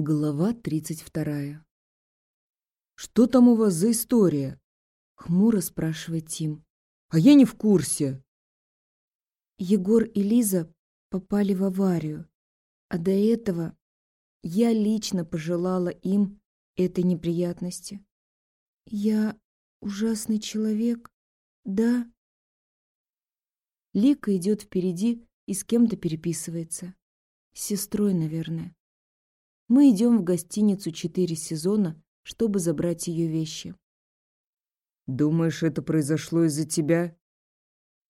Глава тридцать вторая. «Что там у вас за история?» — хмуро спрашивает Тим. «А я не в курсе». Егор и Лиза попали в аварию, а до этого я лично пожелала им этой неприятности. Я ужасный человек, да? Лика идет впереди и с кем-то переписывается. С сестрой, наверное. Мы идем в гостиницу «Четыре сезона», чтобы забрать ее вещи. «Думаешь, это произошло из-за тебя?»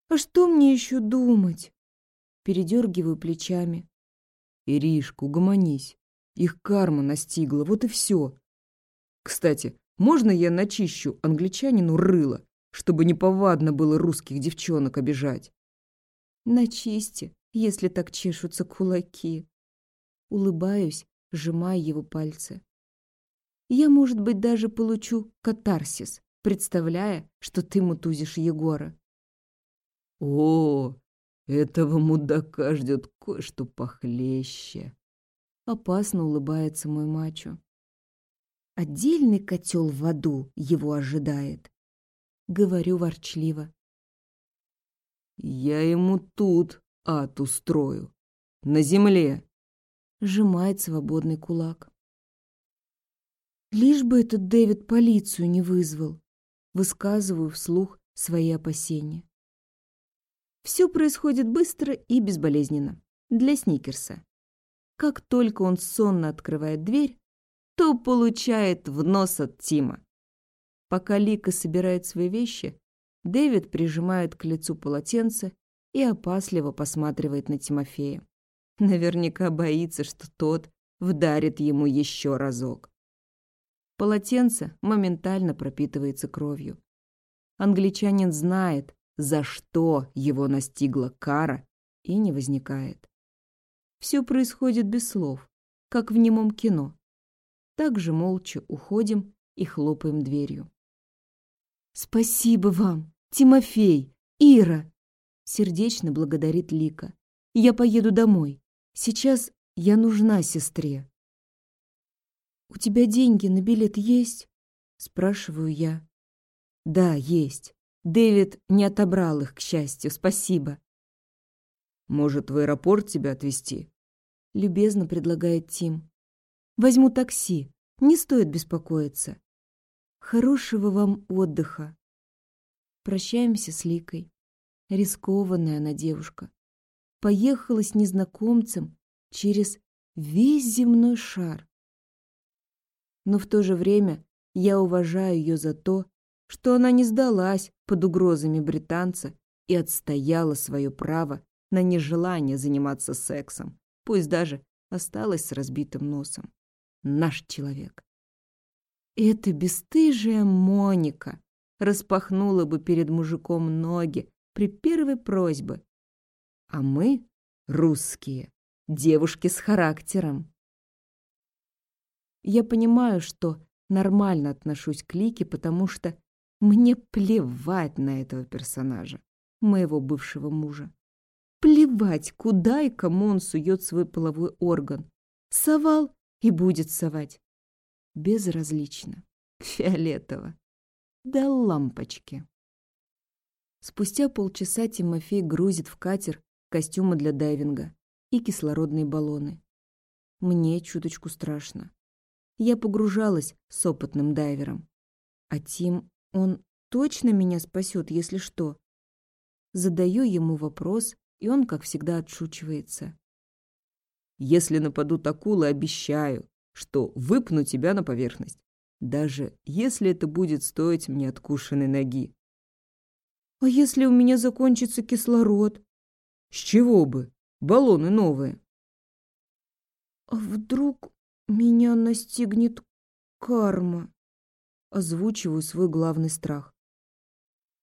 «А что мне еще думать?» Передергиваю плечами. «Иришка, угомонись. Их карма настигла, вот и все. Кстати, можно я начищу англичанину рыло, чтобы неповадно было русских девчонок обижать?» «Начисти, если так чешутся кулаки». Улыбаюсь, сжимая его пальцы. Я, может быть, даже получу катарсис, представляя, что ты мутузишь Егора. О, этого мудака ждет кое-что похлеще. Опасно улыбается мой мачо. Отдельный котел в аду его ожидает. Говорю ворчливо. Я ему тут ад устрою. На земле сжимает свободный кулак. Лишь бы этот Дэвид полицию не вызвал, высказываю вслух свои опасения. Все происходит быстро и безболезненно. Для Сникерса. Как только он сонно открывает дверь, то получает в нос от Тима. Пока Лика собирает свои вещи, Дэвид прижимает к лицу полотенце и опасливо посматривает на Тимофея. Наверняка боится, что тот вдарит ему еще разок. Полотенце моментально пропитывается кровью. Англичанин знает, за что его настигла кара, и не возникает. Все происходит без слов, как в немом кино. Также молча уходим и хлопаем дверью. «Спасибо вам, Тимофей, Ира!» Сердечно благодарит Лика. «Я поеду домой. Сейчас я нужна сестре. «У тебя деньги на билет есть?» — спрашиваю я. «Да, есть. Дэвид не отобрал их, к счастью, спасибо». «Может, в аэропорт тебя отвезти?» — любезно предлагает Тим. «Возьму такси. Не стоит беспокоиться. Хорошего вам отдыха». Прощаемся с Ликой. Рискованная она девушка поехала с незнакомцем через весь земной шар. Но в то же время я уважаю ее за то, что она не сдалась под угрозами британца и отстояла свое право на нежелание заниматься сексом, пусть даже осталась с разбитым носом. Наш человек. Эта бесстыжая Моника распахнула бы перед мужиком ноги при первой просьбе, а мы, русские, девушки с характером. Я понимаю, что нормально отношусь к Лике, потому что мне плевать на этого персонажа, моего бывшего мужа. Плевать, куда и кому он сует свой половой орган. Совал и будет совать. Безразлично. Фиолетово. До лампочки. Спустя полчаса Тимофей грузит в катер костюмы для дайвинга и кислородные баллоны. Мне чуточку страшно. Я погружалась с опытным дайвером. А Тим, он точно меня спасет, если что? Задаю ему вопрос, и он, как всегда, отшучивается. Если нападут акулы, обещаю, что выпну тебя на поверхность, даже если это будет стоить мне откушенной ноги. А если у меня закончится кислород? С чего бы? Баллоны новые. А вдруг меня настигнет карма? Озвучиваю свой главный страх.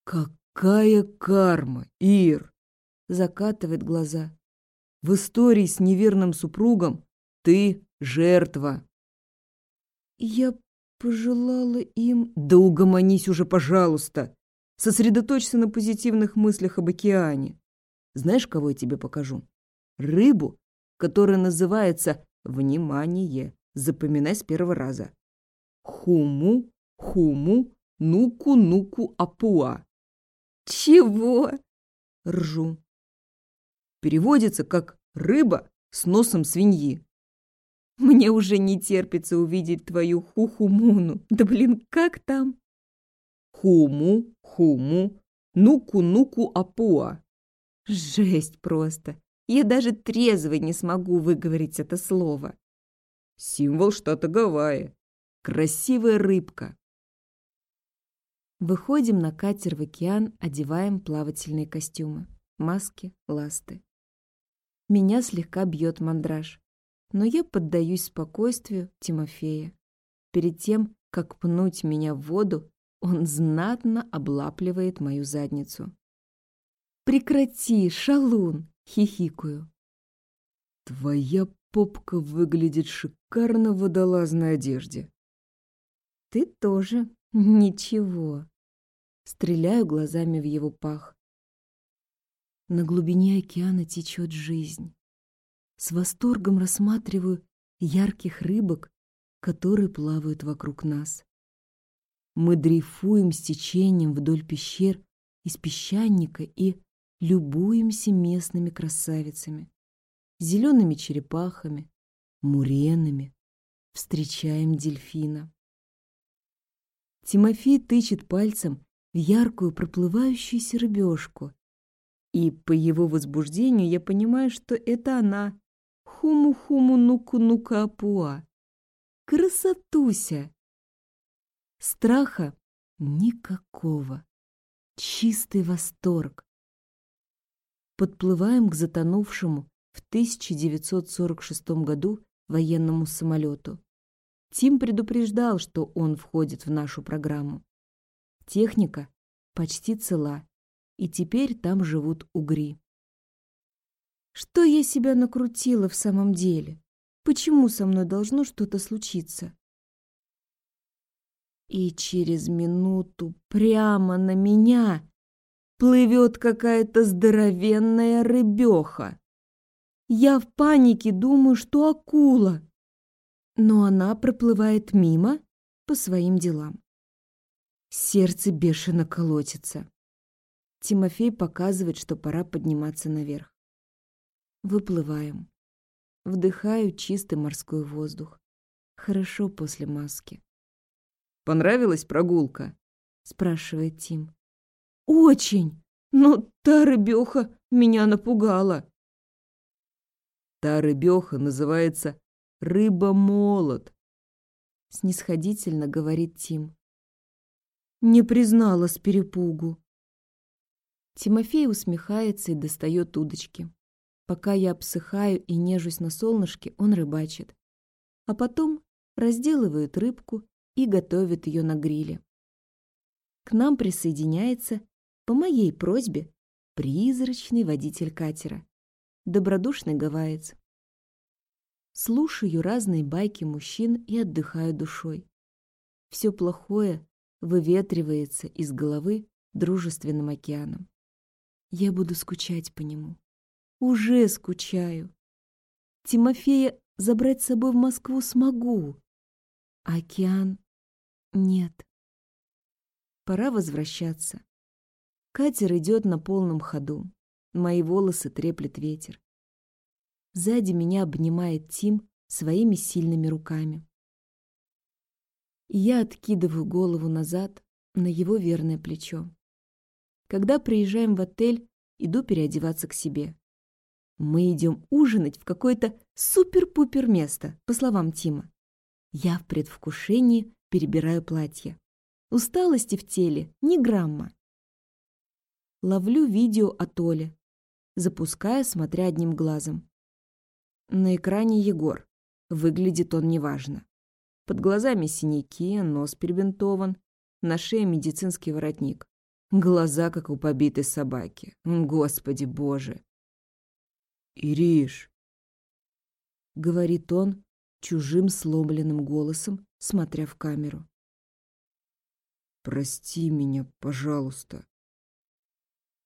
Какая карма, Ир? Закатывает глаза. В истории с неверным супругом ты жертва. Я пожелала им... Да угомонись уже, пожалуйста. Сосредоточься на позитивных мыслях об океане. Знаешь, кого я тебе покажу? Рыбу, которая называется, внимание, Запоминай с первого раза. Хуму, хуму, нуку, нуку, апуа. Чего? Ржу. Переводится как «рыба с носом свиньи». Мне уже не терпится увидеть твою хухумуну. Да блин, как там? Хуму, хуму, нуку-нуку апуа. Жесть просто. Я даже трезвой не смогу выговорить это слово. Символ штата Гавайи. Красивая рыбка. Выходим на катер в океан, одеваем плавательные костюмы, маски, ласты. Меня слегка бьет мандраж, но я поддаюсь спокойствию Тимофея. Перед тем, как пнуть меня в воду, он знатно облапливает мою задницу. «Прекрати, шалун!» — хихикаю. «Твоя попка выглядит шикарно в водолазной одежде». «Ты тоже ничего». Стреляю глазами в его пах. На глубине океана течет жизнь. С восторгом рассматриваю ярких рыбок, которые плавают вокруг нас. Мы дрейфуем с течением вдоль пещер из песчаника и любуемся местными красавицами, зелеными черепахами, муренами, встречаем дельфина. Тимофей тычет пальцем в яркую проплывающуюся рыбешку, и по его возбуждению я понимаю, что это она, хуму-хуму-нуку-нука-апуа. Красотуся! Страха никакого. Чистый восторг. Подплываем к затонувшему в 1946 году военному самолету. Тим предупреждал, что он входит в нашу программу. Техника почти цела, и теперь там живут угри. Что я себя накрутила в самом деле? Почему со мной должно что-то случиться? И через минуту прямо на меня плывет какая-то здоровенная рыбеха. Я в панике думаю, что акула, но она проплывает мимо по своим делам. Сердце бешено колотится. Тимофей показывает, что пора подниматься наверх. Выплываем. Вдыхаю чистый морской воздух. Хорошо после маски. «Понравилась прогулка?» — спрашивает Тим. «Очень! Но та рыбёха меня напугала!» «Та рыбёха называется рыба-молот», — снисходительно говорит Тим. Не признала с перепугу. Тимофей усмехается и достает удочки. Пока я обсыхаю и нежусь на солнышке, он рыбачит. А потом разделывает рыбку и готовит ее на гриле. К нам присоединяется, по моей просьбе, призрачный водитель катера, добродушный гавайец. Слушаю разные байки мужчин и отдыхаю душой. Все плохое выветривается из головы дружественным океаном. Я буду скучать по нему. Уже скучаю. Тимофея забрать с собой в Москву смогу. А океан нет. Пора возвращаться. Катер идет на полном ходу. Мои волосы треплет ветер. Сзади меня обнимает Тим своими сильными руками. я откидываю голову назад на его верное плечо. Когда приезжаем в отель, иду переодеваться к себе. Мы идем ужинать в какое-то супер-пупер место, по словам Тима. Я в предвкушении перебираю платье. Усталости в теле ни грамма. Ловлю видео от Оли, запуская, смотря одним глазом. На экране Егор. Выглядит он неважно. Под глазами синяки, нос перебинтован, на шее медицинский воротник. Глаза, как у побитой собаки. Господи боже. «Ириш!» — говорит он чужим сломленным голосом, смотря в камеру. «Прости меня, пожалуйста.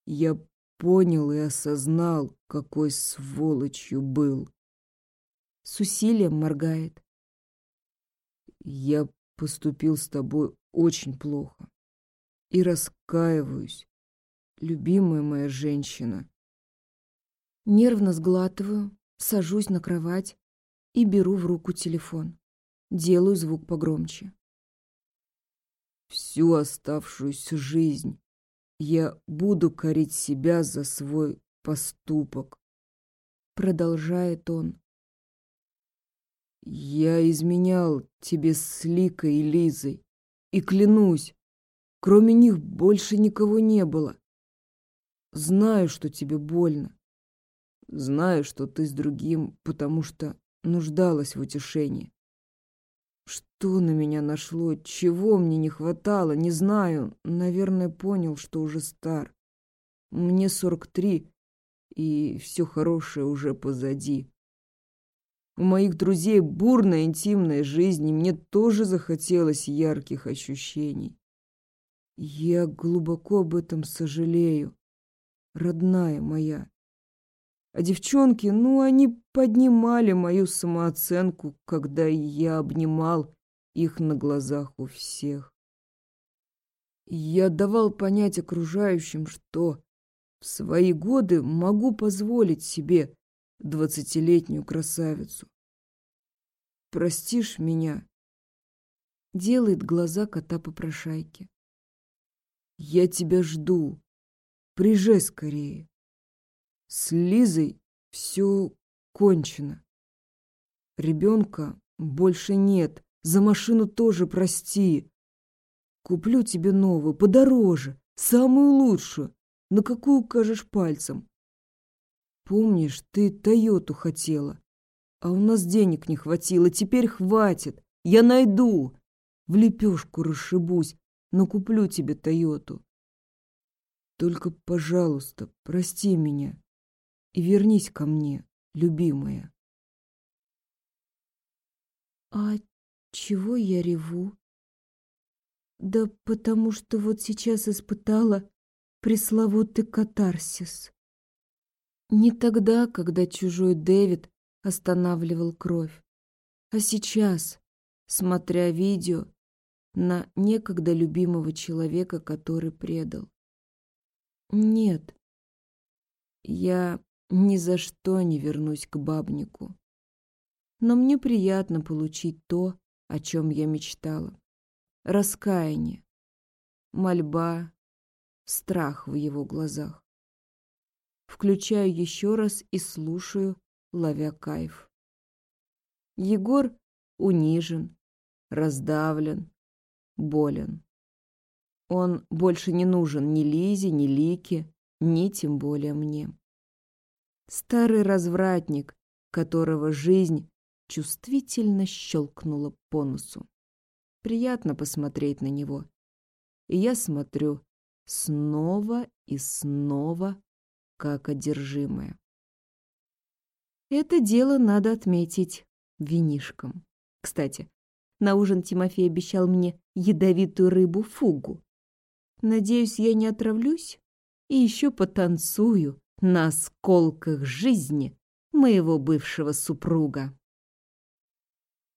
Я понял и осознал, какой сволочью был с усилием моргает. Я поступил с тобой очень плохо. И раскаиваюсь, любимая моя женщина. Нервно сглатываю, сажусь на кровать и беру в руку телефон. Делаю звук погромче. Всю оставшуюся жизнь я буду корить себя за свой поступок. Продолжает он. Я изменял тебе с Ликой и Лизой. И клянусь, кроме них больше никого не было. Знаю, что тебе больно. Знаю, что ты с другим, потому что нуждалась в утешении. Что на меня нашло? Чего мне не хватало? Не знаю. Наверное, понял, что уже стар. Мне сорок три, и все хорошее уже позади. У моих друзей бурная интимная жизнь, и мне тоже захотелось ярких ощущений. Я глубоко об этом сожалею, родная моя. А девчонки, ну, они поднимали мою самооценку, когда я обнимал их на глазах у всех. Я давал понять окружающим, что в свои годы могу позволить себе двадцатилетнюю красавицу. Простишь меня? Делает глаза кота попрошайки. Я тебя жду. Приезжай скорее. С Лизой все кончено. Ребенка больше нет. За машину тоже прости. Куплю тебе новую, подороже, самую лучшую. На какую укажешь пальцем? Помнишь, ты Тойоту хотела, а у нас денег не хватило. Теперь хватит. Я найду. В лепешку расшибусь, но куплю тебе Тойоту. Только, пожалуйста, прости меня и вернись ко мне, любимая. А чего я реву? Да потому что вот сейчас испытала пресловутый катарсис. Не тогда, когда чужой Дэвид останавливал кровь, а сейчас, смотря видео на некогда любимого человека, который предал. Нет, я ни за что не вернусь к бабнику. Но мне приятно получить то, о чем я мечтала. Раскаяние, мольба, страх в его глазах. Включаю еще раз и слушаю, ловя кайф. Егор унижен, раздавлен, болен. Он больше не нужен ни Лизе, ни Лике, ни тем более мне. Старый развратник, которого жизнь чувствительно щелкнула по носу. Приятно посмотреть на него. И я смотрю снова и снова, как одержимая. Это дело надо отметить винишком. Кстати, на ужин Тимофей обещал мне ядовитую рыбу-фугу. Надеюсь, я не отравлюсь и еще потанцую на осколках жизни моего бывшего супруга.